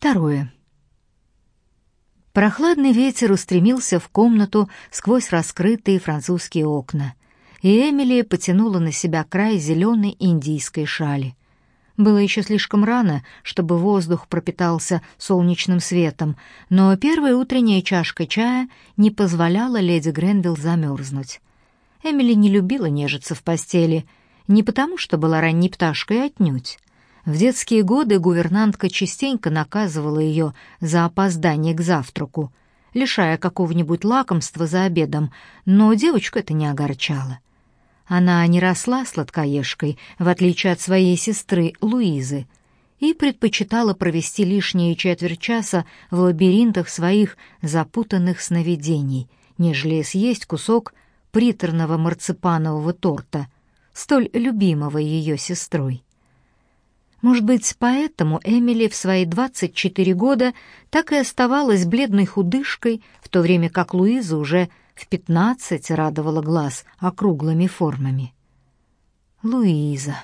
Второе. Прохладный ветер устремился в комнату сквозь раскрытые французские окна, и Эмили потянула на себя край зеленой индийской шали. Было еще слишком рано, чтобы воздух пропитался солнечным светом, но первая утренняя чашка чая не позволяла леди Гренвилл замерзнуть. Эмили не любила нежиться в постели, не потому что была ранней пташкой отнюдь. В детские годы гувернантка частенько наказывала ее за опоздание к завтраку, лишая какого-нибудь лакомства за обедом, но девочку это не огорчало. Она не росла сладкоежкой, в отличие от своей сестры Луизы, и предпочитала провести лишние четверть часа в лабиринтах своих запутанных сновидений, нежели съесть кусок приторного марципанового торта, столь любимого ее сестрой. Может быть, поэтому Эмили в свои 24 года так и оставалась бледной худышкой, в то время как Луиза уже в 15 радовала глаз округлыми формами. Луиза.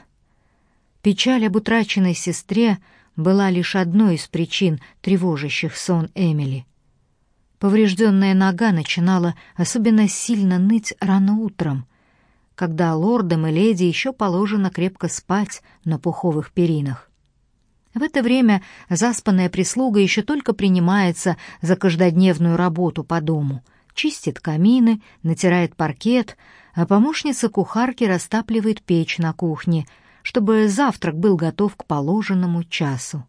Печаль об утраченной сестре была лишь одной из причин, тревожащих сон Эмили. Поврежденная нога начинала особенно сильно ныть рано утром — когда лордам и леди еще положено крепко спать на пуховых перинах. В это время заспанная прислуга еще только принимается за каждодневную работу по дому, чистит камины, натирает паркет, а помощница кухарки растапливает печь на кухне, чтобы завтрак был готов к положенному часу.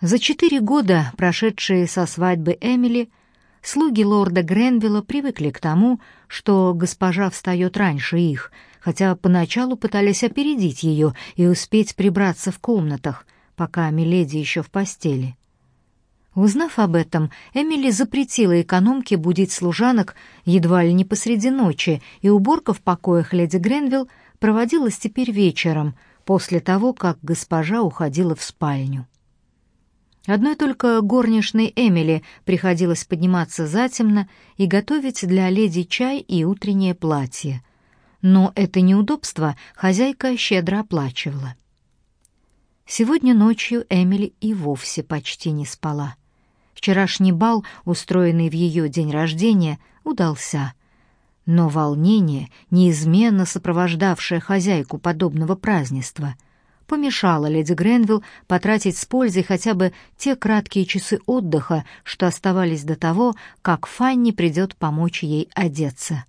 За четыре года, прошедшие со свадьбы Эмили, Слуги лорда Гренвилла привыкли к тому, что госпожа встает раньше их, хотя поначалу пытались опередить ее и успеть прибраться в комнатах, пока Миледи еще в постели. Узнав об этом, Эмили запретила экономке будить служанок едва ли не посреди ночи, и уборка в покоях леди Гренвилл проводилась теперь вечером, после того, как госпожа уходила в спальню. Одной только горничной Эмили приходилось подниматься затемно и готовить для леди чай и утреннее платье. Но это неудобство хозяйка щедро оплачивала. Сегодня ночью Эмили и вовсе почти не спала. Вчерашний бал, устроенный в ее день рождения, удался. Но волнение, неизменно сопровождавшее хозяйку подобного празднества — помешало леди Гренвилл потратить с пользой хотя бы те краткие часы отдыха, что оставались до того, как Фанни придет помочь ей одеться.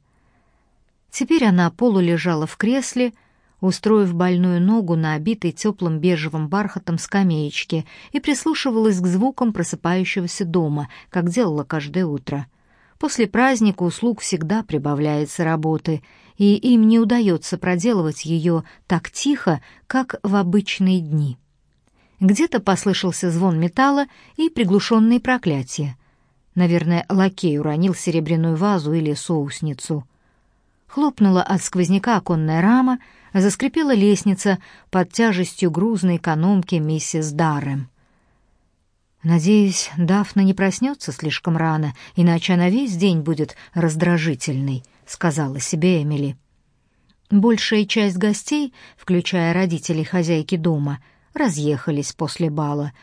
Теперь она полулежала в кресле, устроив больную ногу на обитой теплым бежевым бархатом скамеечке и прислушивалась к звукам просыпающегося дома, как делала каждое утро. После праздника услуг всегда прибавляется работы, и им не удается проделывать ее так тихо, как в обычные дни. Где-то послышался звон металла и приглушенные проклятия. Наверное, лакей уронил серебряную вазу или соусницу. Хлопнула от сквозняка оконная рама, заскрипела лестница под тяжестью грузной экономки миссис Даррем. Надеюсь, Дафна не проснется слишком рано, иначе она весь день будет раздражительной, сказала себе Эмили. Большая часть гостей, включая родителей хозяйки дома, разъехались после бала,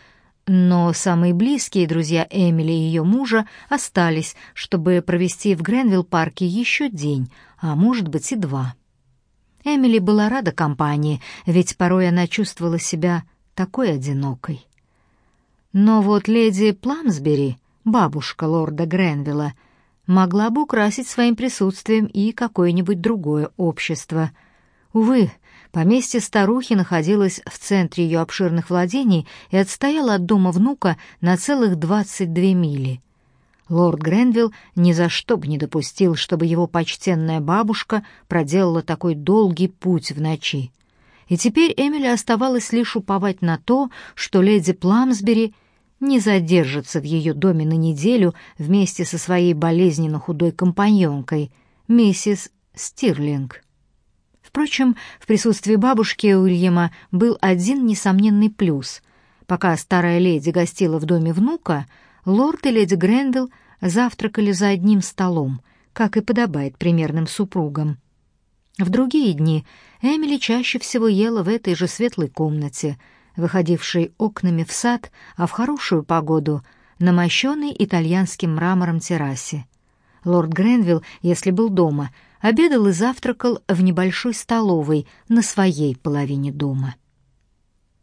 но самые близкие друзья Эмили и ее мужа остались, чтобы провести в Гренвилл-парке еще день, а может быть и два. Эмили была рада компании, ведь порой она чувствовала себя такой одинокой. Но вот леди Пламсбери, бабушка лорда Гренвилла, могла бы украсить своим присутствием и какое-нибудь другое общество. Увы, поместье старухи находилось в центре ее обширных владений и отстояло от дома внука на целых двадцать две мили. Лорд Гренвилл ни за что бы не допустил, чтобы его почтенная бабушка проделала такой долгий путь в ночи. И теперь Эмили оставалось лишь уповать на то, что леди Пламсбери не задержится в ее доме на неделю вместе со своей болезненно худой компаньонкой, миссис Стирлинг. Впрочем, в присутствии бабушки Уильяма был один несомненный плюс. Пока старая леди гостила в доме внука, лорд и леди Грендел завтракали за одним столом, как и подобает примерным супругам. В другие дни Эмили чаще всего ела в этой же светлой комнате — выходивший окнами в сад, а в хорошую погоду — на мощенной итальянским мрамором террасе. Лорд Гренвилл, если был дома, обедал и завтракал в небольшой столовой на своей половине дома.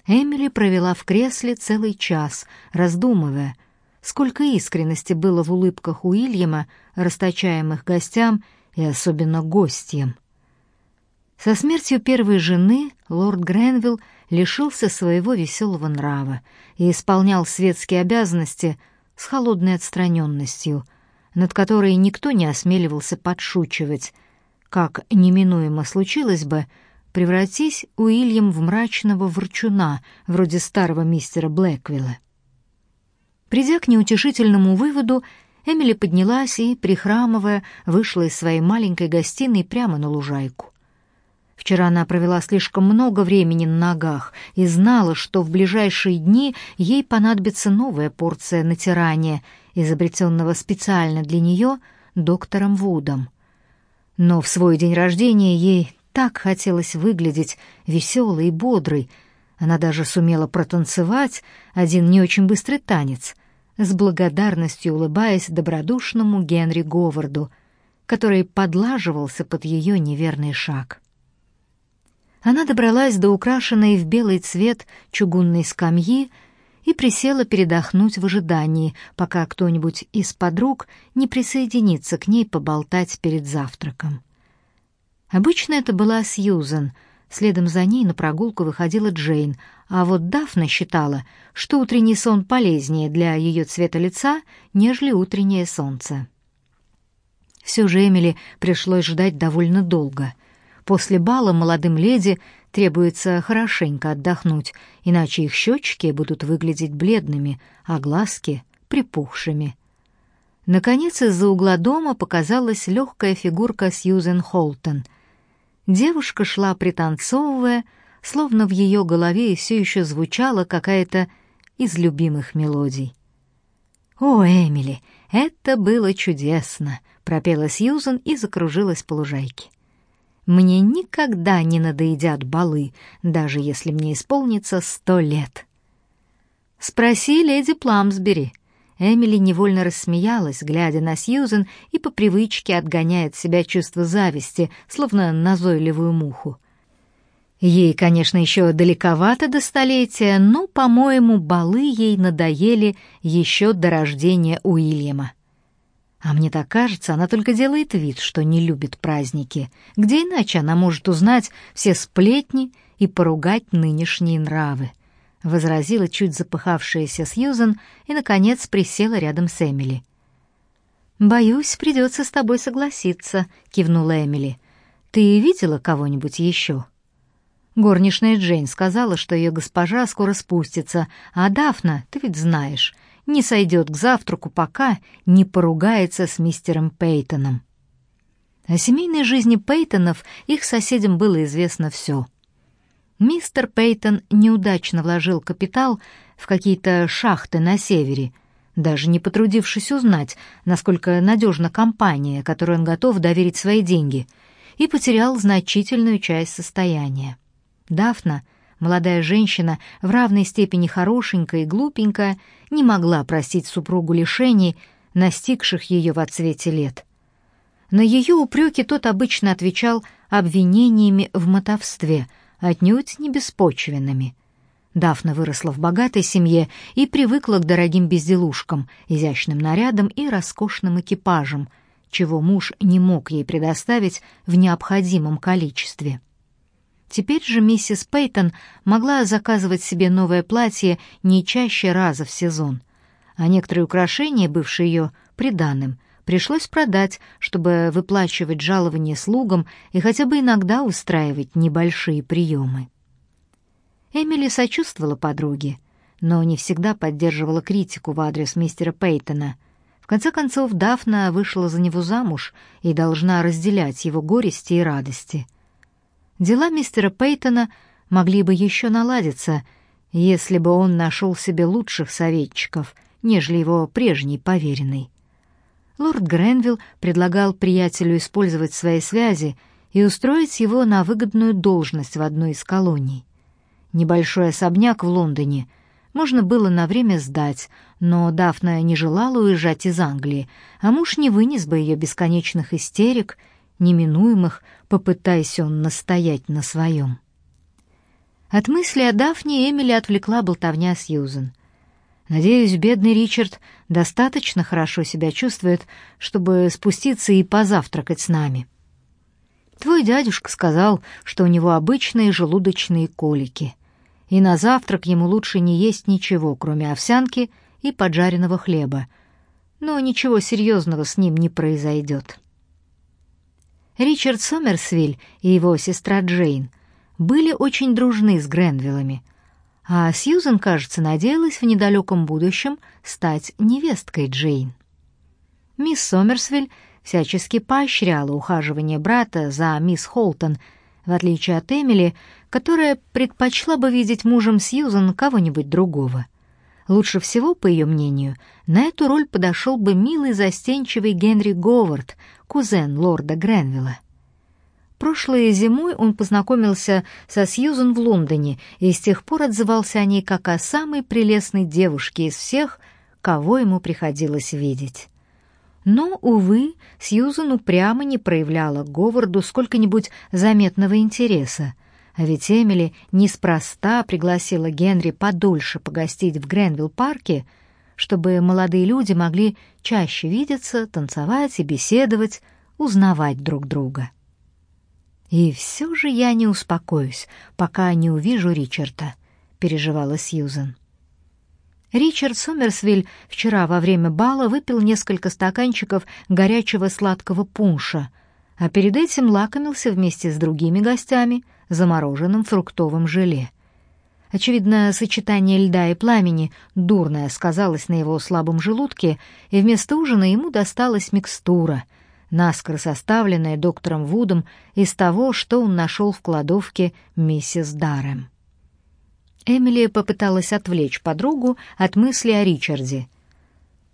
Эмили провела в кресле целый час, раздумывая, сколько искренности было в улыбках Уильяма, расточаемых гостям и особенно гостям. Со смертью первой жены лорд Гренвилл лишился своего веселого нрава и исполнял светские обязанности с холодной отстраненностью, над которой никто не осмеливался подшучивать, как неминуемо случилось бы, превратись Уильям в мрачного ворчуна, вроде старого мистера Блэквилла. Придя к неутешительному выводу, Эмили поднялась и, прихрамывая, вышла из своей маленькой гостиной прямо на лужайку. Вчера она провела слишком много времени на ногах и знала, что в ближайшие дни ей понадобится новая порция натирания, изобретенного специально для нее доктором Вудом. Но в свой день рождения ей так хотелось выглядеть веселой и бодрой. Она даже сумела протанцевать один не очень быстрый танец, с благодарностью улыбаясь добродушному Генри Говарду, который подлаживался под ее неверный шаг. Она добралась до украшенной в белый цвет чугунной скамьи и присела передохнуть в ожидании, пока кто-нибудь из подруг не присоединится к ней поболтать перед завтраком. Обычно это была Сьюзен, следом за ней на прогулку выходила Джейн, а вот Дафна считала, что утренний сон полезнее для ее цвета лица, нежели утреннее солнце. Все же Эмили пришлось ждать довольно долго — После бала молодым леди требуется хорошенько отдохнуть, иначе их щечки будут выглядеть бледными, а глазки — припухшими. Наконец из-за угла дома показалась легкая фигурка Сьюзен Холтон. Девушка шла пританцовывая, словно в ее голове все еще звучала какая-то из любимых мелодий. «О, Эмили, это было чудесно!» — пропела Сьюзен и закружилась по лужайке. Мне никогда не надоедят балы, даже если мне исполнится сто лет. Спроси леди Пламсбери. Эмили невольно рассмеялась, глядя на Сьюзен, и по привычке отгоняет себя чувство зависти, словно назойливую муху. Ей, конечно, еще далековато до столетия, но, по-моему, балы ей надоели еще до рождения Уильяма. А мне так кажется, она только делает вид, что не любит праздники. Где иначе она может узнать все сплетни и поругать нынешние нравы? Возразила чуть запыхавшаяся Сьюзен и, наконец, присела рядом с Эмили. «Боюсь, придется с тобой согласиться», — кивнула Эмили. «Ты видела кого-нибудь еще?» Горничная Джейн сказала, что ее госпожа скоро спустится, а Дафна, ты ведь знаешь, не сойдет к завтраку, пока не поругается с мистером Пейтоном. О семейной жизни Пейтонов их соседям было известно все. Мистер Пейтон неудачно вложил капитал в какие-то шахты на севере, даже не потрудившись узнать, насколько надежна компания, которой он готов доверить свои деньги, и потерял значительную часть состояния. Дафна — Молодая женщина, в равной степени хорошенькая и глупенькая, не могла простить супругу лишений, настигших ее в отцвете лет. На ее упреки тот обычно отвечал обвинениями в мотовстве, отнюдь не беспочвенными. Дафна выросла в богатой семье и привыкла к дорогим безделушкам, изящным нарядам и роскошным экипажам, чего муж не мог ей предоставить в необходимом количестве. Теперь же миссис Пейтон могла заказывать себе новое платье не чаще раза в сезон, а некоторые украшения, бывшие ее приданым, пришлось продать, чтобы выплачивать жалования слугам и хотя бы иногда устраивать небольшие приемы. Эмили сочувствовала подруге, но не всегда поддерживала критику в адрес мистера Пейтона. В конце концов, Дафна вышла за него замуж и должна разделять его горести и радости — Дела мистера Пейтона могли бы еще наладиться, если бы он нашел себе лучших советчиков, нежели его прежний поверенный. Лорд Гренвилл предлагал приятелю использовать свои связи и устроить его на выгодную должность в одной из колоний. Небольшой особняк в Лондоне можно было на время сдать, но Дафна не желала уезжать из Англии, а муж не вынес бы ее бесконечных истерик, неминуемых, попытаясь он настоять на своем. От мысли о Дафне Эмили отвлекла болтовня Сьюзен. Надеюсь, бедный Ричард достаточно хорошо себя чувствует, чтобы спуститься и позавтракать с нами. Твой дядюшка сказал, что у него обычные желудочные колики, и на завтрак ему лучше не есть ничего, кроме овсянки и поджаренного хлеба. Но ничего серьезного с ним не произойдет. Ричард Сомерсвиль и его сестра Джейн были очень дружны с Гренвиллами — а Сьюзен, кажется, надеялась в недалеком будущем стать невесткой Джейн. Мисс Сомерсвиль всячески поощряла ухаживание брата за мисс Холтон, в отличие от Эмили, которая предпочла бы видеть мужем Сьюзен кого-нибудь другого. Лучше всего, по ее мнению, на эту роль подошел бы милый застенчивый Генри Говард, кузен лорда Гренвилла. Прошлой зимой он познакомился со Сьюзен в Лондоне и с тех пор отзывался о ней как о самой прелестной девушке из всех, кого ему приходилось видеть. Но, увы, Сьюзен упрямо не проявляла Говарду сколько-нибудь заметного интереса, а ведь Эмили неспроста пригласила Генри подольше погостить в Гренвилл-парке, чтобы молодые люди могли чаще видеться, танцевать и беседовать, узнавать друг друга. И все же я не успокоюсь, пока не увижу Ричарда, переживала Сьюзен. Ричард Сомерсвиль вчера во время бала выпил несколько стаканчиков горячего сладкого пунша, а перед этим лакомился вместе с другими гостями замороженным фруктовым желе. Очевидно, сочетание льда и пламени дурное сказалось на его слабом желудке, и вместо ужина ему досталась микстура — наскоро составленная доктором Вудом из того, что он нашел в кладовке миссис Даррем. Эмили попыталась отвлечь подругу от мысли о Ричарде.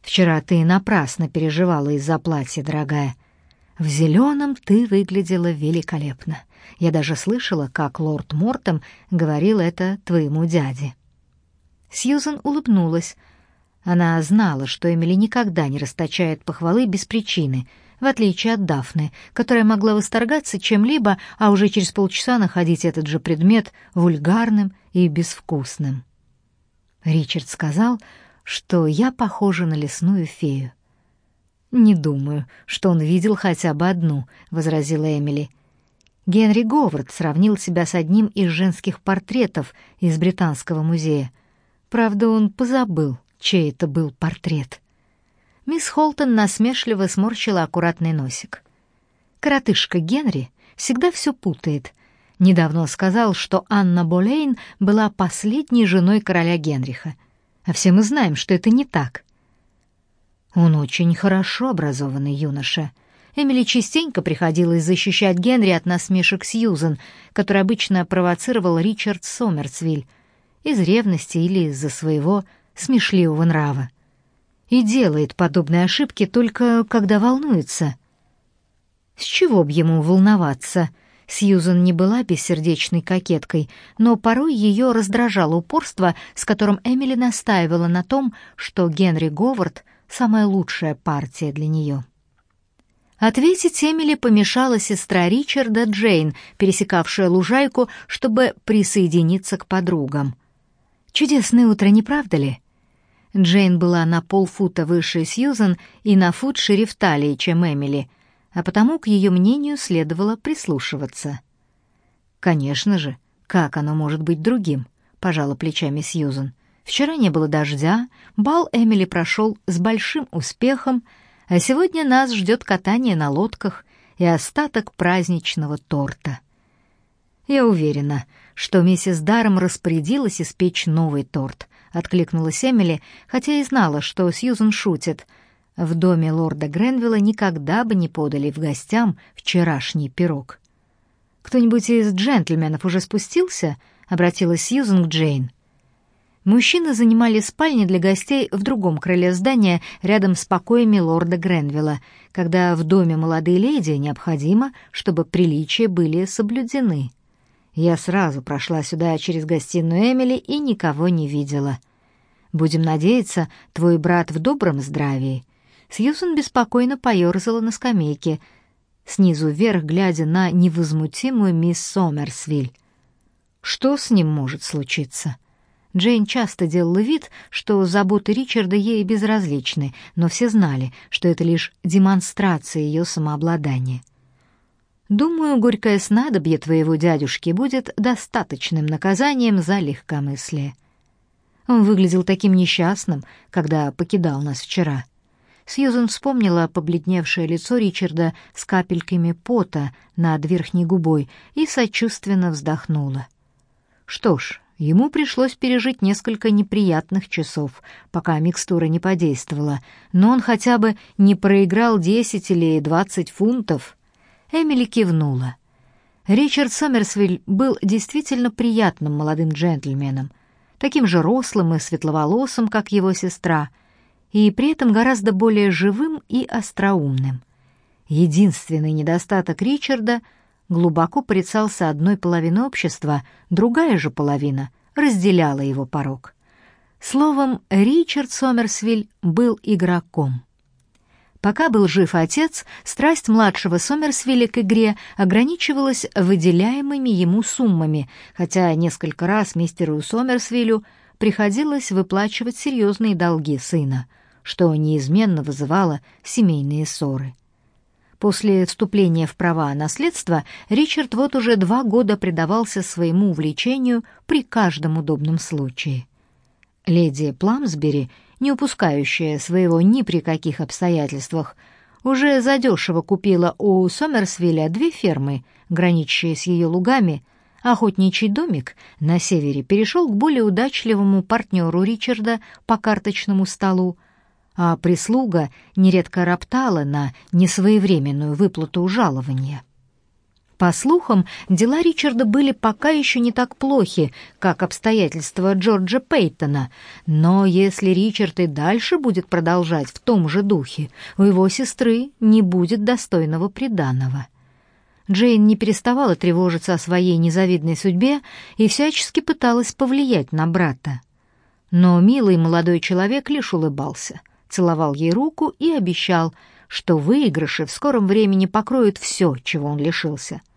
«Вчера ты напрасно переживала из-за платья, дорогая. В зеленом ты выглядела великолепно. Я даже слышала, как лорд Мортом говорил это твоему дяде». Сьюзен улыбнулась. Она знала, что Эмили никогда не расточает похвалы без причины — в отличие от Дафны, которая могла восторгаться чем-либо, а уже через полчаса находить этот же предмет вульгарным и безвкусным. Ричард сказал, что я похожа на лесную фею. «Не думаю, что он видел хотя бы одну», — возразила Эмили. Генри Говард сравнил себя с одним из женских портретов из Британского музея. Правда, он позабыл, чей это был портрет. Мисс Холтон насмешливо сморщила аккуратный носик. Коротышка Генри всегда все путает. Недавно сказал, что Анна Болейн была последней женой короля Генриха. А все мы знаем, что это не так. Он очень хорошо образованный юноша. Эмили частенько приходилось защищать Генри от насмешек Сьюзен, который обычно провоцировал Ричард Сомерсвиль из ревности или из-за своего смешливого нрава и делает подобные ошибки только когда волнуется. С чего б ему волноваться? Сьюзен не была бессердечной кокеткой, но порой ее раздражало упорство, с которым Эмили настаивала на том, что Генри Говард — самая лучшая партия для нее. Ответить Эмили помешала сестра Ричарда Джейн, пересекавшая лужайку, чтобы присоединиться к подругам. «Чудесное утро, не правда ли?» Джейн была на полфута выше Сьюзен и на фут шире в талии, чем Эмили, а потому к ее мнению следовало прислушиваться. «Конечно же, как оно может быть другим?» — пожала плечами Сьюзен. «Вчера не было дождя, бал Эмили прошел с большим успехом, а сегодня нас ждет катание на лодках и остаток праздничного торта». Я уверена, что миссис Даром распорядилась испечь новый торт, откликнулась Эмили, хотя и знала, что Сьюзен шутит. В доме лорда Гренвилла никогда бы не подали в гостям вчерашний пирог. Кто-нибудь из джентльменов уже спустился? обратилась Сьюзен к Джейн. Мужчины занимали спальни для гостей в другом крыле здания, рядом с покоями лорда Гренвилла, когда в доме молодой леди необходимо, чтобы приличия были соблюдены. Я сразу прошла сюда через гостиную Эмили и никого не видела. Будем надеяться, твой брат в добром здравии. Сьюзен беспокойно поерзала на скамейке, снизу вверх глядя на невозмутимую мисс Сомерсвиль. Что с ним может случиться? Джейн часто делала вид, что заботы Ричарда ей безразличны, но все знали, что это лишь демонстрация ее самообладания. Думаю, горькое снадобье твоего дядюшки будет достаточным наказанием за легкомыслие. Он выглядел таким несчастным, когда покидал нас вчера. Сьюзен вспомнила побледневшее лицо Ричарда с капельками пота над верхней губой и сочувственно вздохнула. Что ж, ему пришлось пережить несколько неприятных часов, пока микстура не подействовала, но он хотя бы не проиграл десять или двадцать фунтов — Эмили кивнула. Ричард Сомерсвиль был действительно приятным молодым джентльменом, таким же рослым и светловолосым, как его сестра, и при этом гораздо более живым и остроумным. Единственный недостаток Ричарда глубоко порицался одной половиной общества, другая же половина разделяла его порог. Словом, Ричард Сомерсвиль был игроком. Пока был жив отец, страсть младшего Сомерсвилля к игре ограничивалась выделяемыми ему суммами, хотя несколько раз мистеру Сомерсвиллю приходилось выплачивать серьезные долги сына, что неизменно вызывало семейные ссоры. После вступления в права наследства Ричард вот уже два года предавался своему увлечению при каждом удобном случае. Леди Пламсбери не упускающая своего ни при каких обстоятельствах, уже задешево купила у Сомерсвилля две фермы, граничащие с ее лугами, охотничий домик на севере перешел к более удачливому партнеру Ричарда по карточному столу, а прислуга нередко роптала на несвоевременную выплату жалования. По слухам, дела Ричарда были пока еще не так плохи, как обстоятельства Джорджа Пейтона, но если Ричард и дальше будет продолжать в том же духе, у его сестры не будет достойного приданого. Джейн не переставала тревожиться о своей незавидной судьбе и всячески пыталась повлиять на брата. Но милый молодой человек лишь улыбался, целовал ей руку и обещал, что выигрыши в скором времени покроют все, чего он лишился —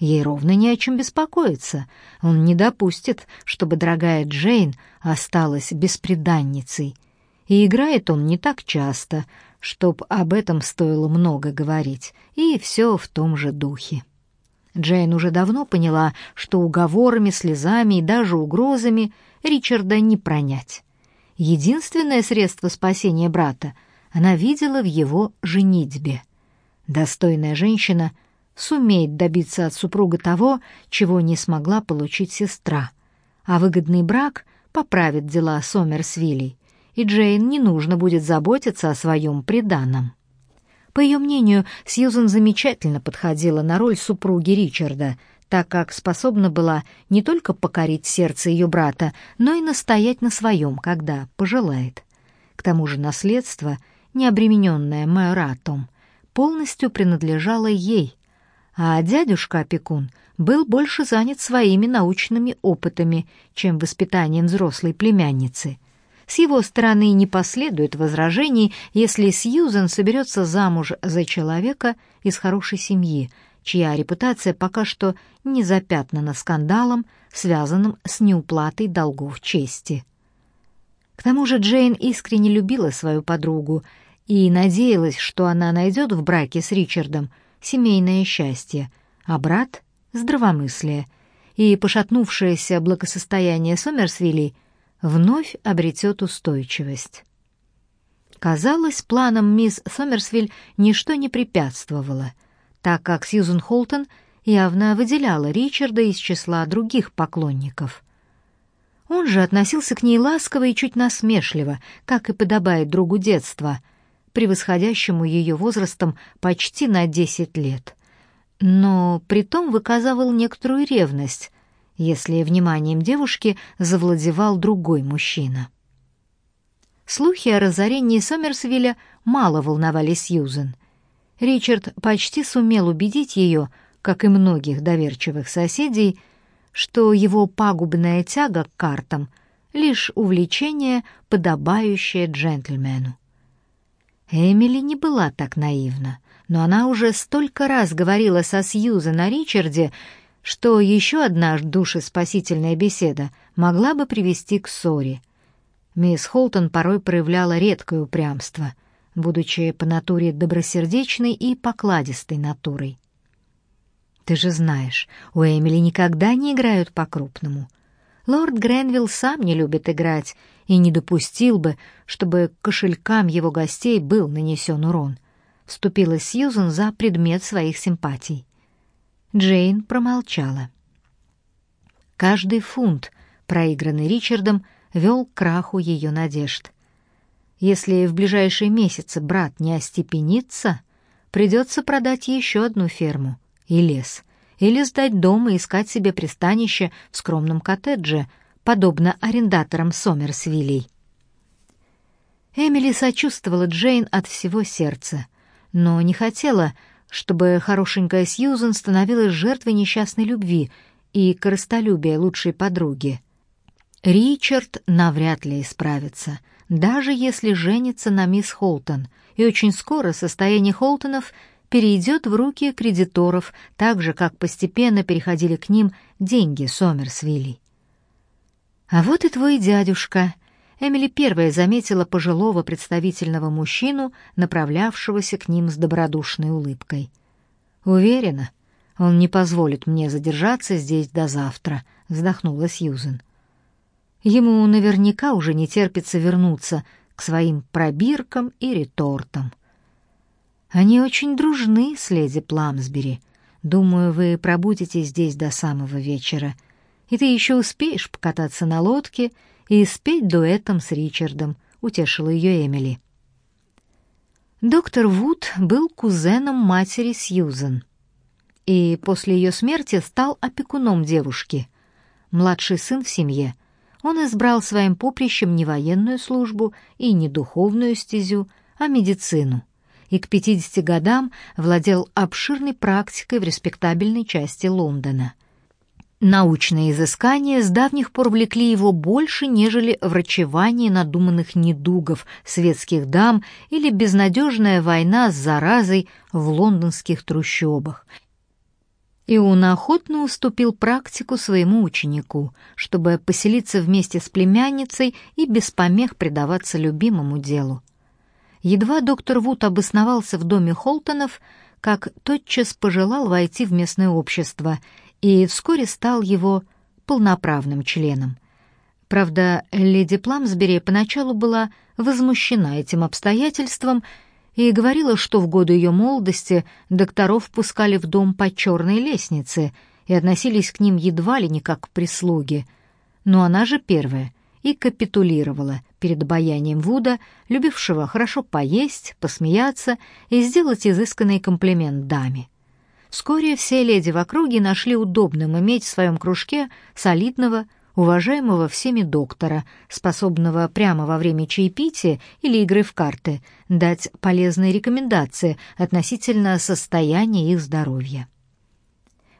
Ей ровно не о чем беспокоиться. Он не допустит, чтобы дорогая Джейн осталась бесприданницей. И играет он не так часто, чтоб об этом стоило много говорить, и все в том же духе. Джейн уже давно поняла, что уговорами, слезами и даже угрозами Ричарда не пронять. Единственное средство спасения брата она видела в его женитьбе. Достойная женщина — сумеет добиться от супруга того, чего не смогла получить сестра, а выгодный брак поправит дела Сомерсвилей, и Джейн не нужно будет заботиться о своем приданом. По ее мнению, Сьюзен замечательно подходила на роль супруги Ричарда, так как способна была не только покорить сердце ее брата, но и настоять на своем, когда пожелает. К тому же наследство, не обремененное майоратом, полностью принадлежало ей, а дядюшка-опекун был больше занят своими научными опытами, чем воспитанием взрослой племянницы. С его стороны не последует возражений, если Сьюзен соберется замуж за человека из хорошей семьи, чья репутация пока что не запятнана скандалом, связанным с неуплатой долгов чести. К тому же Джейн искренне любила свою подругу и надеялась, что она найдет в браке с Ричардом семейное счастье, а брат — здравомыслие, и пошатнувшееся благосостояние Сомерсвилей вновь обретет устойчивость. Казалось, планам мисс Сомерсвиль ничто не препятствовало, так как Сьюзен Холтон явно выделяла Ричарда из числа других поклонников. Он же относился к ней ласково и чуть насмешливо, как и подобает другу детства, превосходящему ее возрастом почти на десять лет. Но притом выказывал некоторую ревность, если вниманием девушки завладевал другой мужчина. Слухи о разорении Сомерсвилля мало волновали Сьюзен. Ричард почти сумел убедить ее, как и многих доверчивых соседей, что его пагубная тяга к картам — лишь увлечение, подобающее джентльмену. Эмили не была так наивна, но она уже столько раз говорила со Сьюзен о Ричарде, что еще одна душеспасительная беседа могла бы привести к ссоре. Мисс Холтон порой проявляла редкое упрямство, будучи по натуре добросердечной и покладистой натурой. «Ты же знаешь, у Эмили никогда не играют по-крупному. Лорд Гренвилл сам не любит играть и не допустил бы, чтобы кошелькам его гостей был нанесен урон», — вступила Сьюзен за предмет своих симпатий. Джейн промолчала. Каждый фунт, проигранный Ричардом, вел к краху ее надежд. Если в ближайшие месяцы брат не остепенится, придется продать еще одну ферму и лес, или сдать дом и искать себе пристанище в скромном коттедже, подобно арендаторам Сомерсвиллей. Эмили сочувствовала Джейн от всего сердца, но не хотела, чтобы хорошенькая Сьюзен становилась жертвой несчастной любви и корыстолюбия лучшей подруги. Ричард навряд ли исправится, даже если женится на мисс Холтон, и очень скоро состояние Холтонов перейдет в руки кредиторов, так же, как постепенно переходили к ним деньги Сомерсвилли. «А вот и твой дядюшка», Эмили первая заметила пожилого представительного мужчину, направлявшегося к ним с добродушной улыбкой. «Уверена, он не позволит мне задержаться здесь до завтра», — вздохнула Сьюзен. «Ему наверняка уже не терпится вернуться к своим пробиркам и ретортам». «Они очень дружны с леди Пламсбери. Думаю, вы пробудете здесь до самого вечера. И ты еще успеешь покататься на лодке и спеть дуэтом с Ричардом, утешила ее Эмили. Доктор Вуд был кузеном матери Сьюзен и после ее смерти стал опекуном девушки. Младший сын в семье. Он избрал своим поприщем не военную службу и не духовную стезю, а медицину и к 50 годам владел обширной практикой в респектабельной части Лондона. Научные изыскания с давних пор влекли его больше, нежели врачевание надуманных недугов светских дам или безнадежная война с заразой в лондонских трущобах. И он охотно уступил практику своему ученику, чтобы поселиться вместе с племянницей и без помех предаваться любимому делу. Едва доктор Вуд обосновался в доме Холтонов, как тотчас пожелал войти в местное общество и вскоре стал его полноправным членом. Правда, леди Пламсбери поначалу была возмущена этим обстоятельством и говорила, что в годы ее молодости докторов пускали в дом по черной лестнице и относились к ним едва ли не как к прислуге. Но она же первая и капитулировала перед обаянием Вуда, любившего хорошо поесть, посмеяться и сделать изысканный комплимент даме. Вскоре все леди в округе нашли удобным иметь в своем кружке солидного, уважаемого всеми доктора, способного прямо во время чаепития или игры в карты дать полезные рекомендации относительно состояния их здоровья.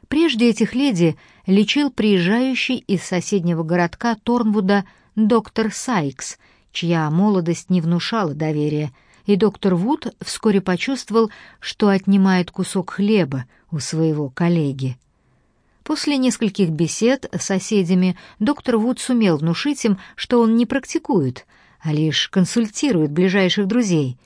Прежде этих леди лечил приезжающий из соседнего городка Торнвуда доктор Сайкс, чья молодость не внушала доверия, и доктор Вуд вскоре почувствовал, что отнимает кусок хлеба у своего коллеги. После нескольких бесед с соседями доктор Вуд сумел внушить им, что он не практикует, а лишь консультирует ближайших друзей.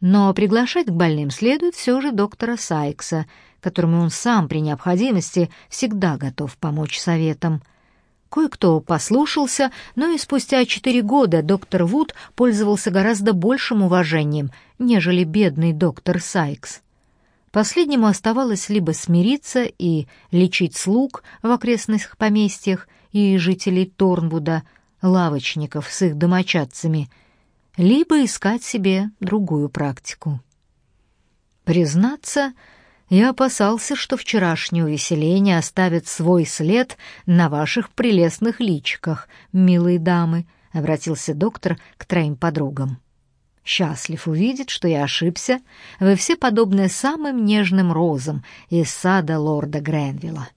Но приглашать к больным следует все же доктора Сайкса, которому он сам при необходимости всегда готов помочь советом. Кое-кто послушался, но и спустя четыре года доктор Вуд пользовался гораздо большим уважением, нежели бедный доктор Сайкс. Последнему оставалось либо смириться и лечить слуг в окрестных поместьях и жителей Торнвуда, лавочников с их домочадцами, либо искать себе другую практику. Признаться, я опасался, что вчерашнее увеселение оставит свой след на ваших прелестных личиках, милые дамы, обратился доктор к троим подругам. Счастлив увидеть, что я ошибся. Вы все подобны самым нежным розам из сада лорда Гренвилла.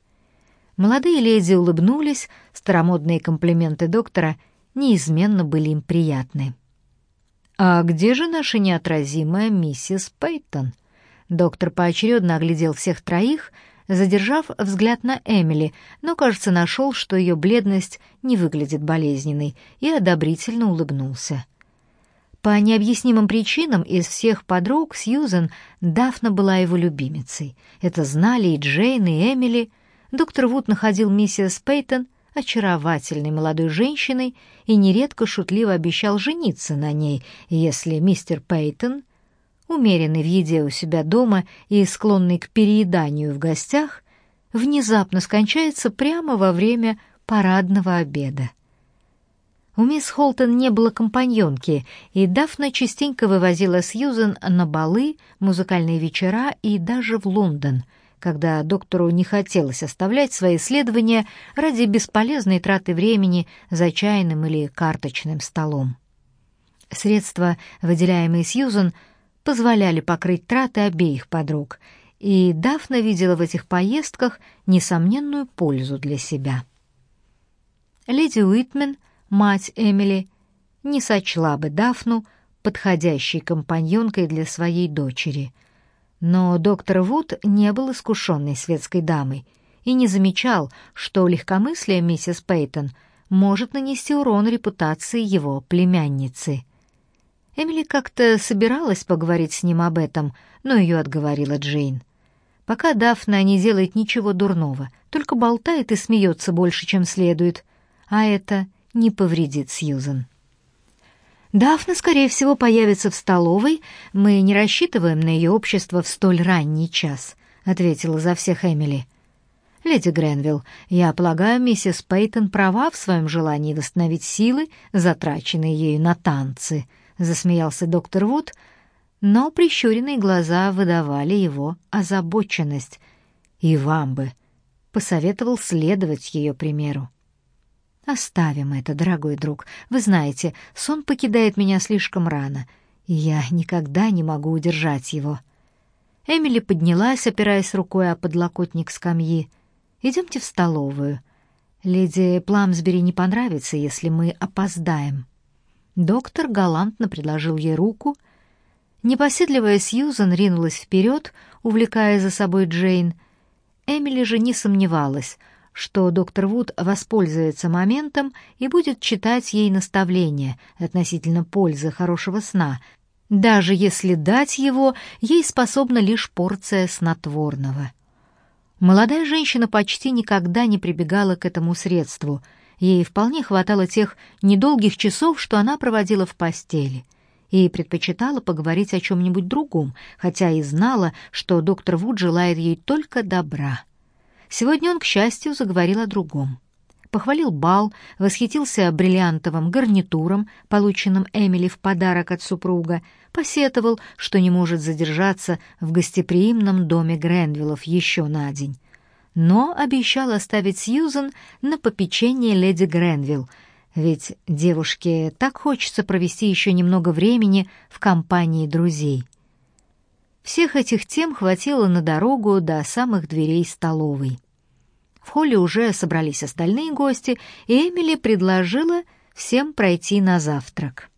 Молодые леди улыбнулись, старомодные комплименты доктора неизменно были им приятны. «А где же наша неотразимая миссис Пейтон?» Доктор поочередно оглядел всех троих, задержав взгляд на Эмили, но, кажется, нашел, что ее бледность не выглядит болезненной, и одобрительно улыбнулся. По необъяснимым причинам из всех подруг Сьюзен Дафна была его любимицей. Это знали и Джейн, и Эмили. Доктор Вуд находил миссис Пейтон очаровательной молодой женщиной и нередко шутливо обещал жениться на ней, если мистер Пейтон, умеренный в еде у себя дома и склонный к перееданию в гостях, внезапно скончается прямо во время парадного обеда. У мисс Холтон не было компаньонки, и Дафна частенько вывозила Сьюзен на балы, музыкальные вечера и даже в Лондон, когда доктору не хотелось оставлять свои исследования ради бесполезной траты времени за чайным или карточным столом. Средства, выделяемые Сьюзен, позволяли покрыть траты обеих подруг, и Дафна видела в этих поездках несомненную пользу для себя. Леди Уитмен — мать Эмили не сочла бы Дафну подходящей компаньонкой для своей дочери. Но доктор Вуд не был искушенной светской дамой и не замечал, что легкомыслие миссис Пейтон может нанести урон репутации его племянницы. Эмили как-то собиралась поговорить с ним об этом, но ее отговорила Джейн. Пока Дафна не делает ничего дурного, только болтает и смеется больше, чем следует, а это не повредит Сьюзен. Дафна, скорее всего, появится в столовой. Мы не рассчитываем на ее общество в столь ранний час, ответила за всех Эмили. Леди Гренвилл, я полагаю, миссис Пейтон права в своем желании восстановить силы, затраченные ею на танцы, засмеялся доктор Вуд, но прищуренные глаза выдавали его озабоченность. И вам бы посоветовал следовать ее примеру. Оставим это, дорогой друг. Вы знаете, сон покидает меня слишком рано, и я никогда не могу удержать его. Эмили поднялась, опираясь рукой о подлокотник скамьи. Идемте в столовую. Леди Пламсбери не понравится, если мы опоздаем. Доктор галантно предложил ей руку. Непоседливая Сьюзан ринулась вперед, увлекая за собой Джейн. Эмили же не сомневалась — что доктор Вуд воспользуется моментом и будет читать ей наставления относительно пользы хорошего сна, даже если дать его ей способна лишь порция снотворного. Молодая женщина почти никогда не прибегала к этому средству. Ей вполне хватало тех недолгих часов, что она проводила в постели, и предпочитала поговорить о чем-нибудь другом, хотя и знала, что доктор Вуд желает ей только добра. Сегодня он, к счастью, заговорил о другом. Похвалил бал, восхитился бриллиантовым гарнитуром, полученным Эмили в подарок от супруга, посетовал, что не может задержаться в гостеприимном доме Гренвиллов еще на день. Но обещал оставить Сьюзен на попечение леди Гренвилл, ведь девушке так хочется провести еще немного времени в компании друзей. Всех этих тем хватило на дорогу до самых дверей столовой. В холле уже собрались остальные гости, и Эмили предложила всем пройти на завтрак.